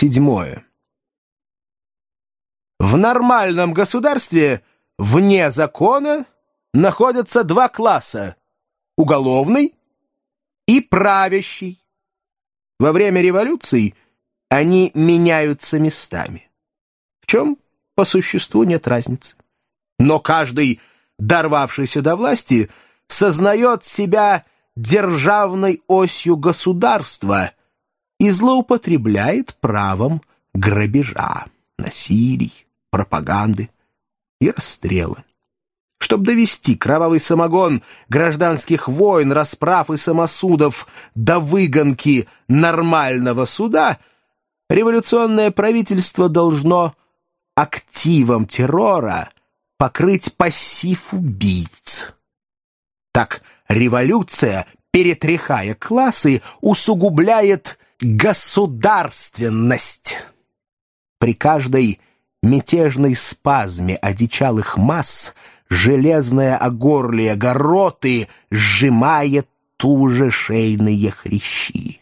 Седьмое. В нормальном государстве вне закона находятся два класса – уголовный и правящий. Во время революций они меняются местами. В чем, по существу, нет разницы. Но каждый, дорвавшийся до власти, сознает себя державной осью государства и злоупотребляет правом грабежа, насилий, пропаганды и расстрела. Чтобы довести кровавый самогон гражданских войн, расправ и самосудов до выгонки нормального суда, революционное правительство должно активом террора покрыть пассив убийц. Так революция, перетряхая классы, усугубляет государственность. При каждой мятежной спазме одичалых масс железное огорлие гороты сжимает туже шейные хрящи.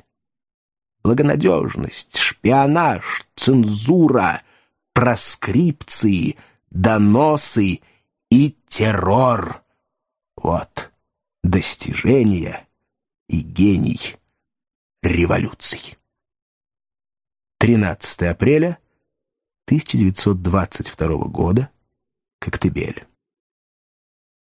Благонадежность, шпионаж, цензура, проскрипции, доносы и террор — вот достижения и гений революций. 13 апреля 1922 года, Коктебель.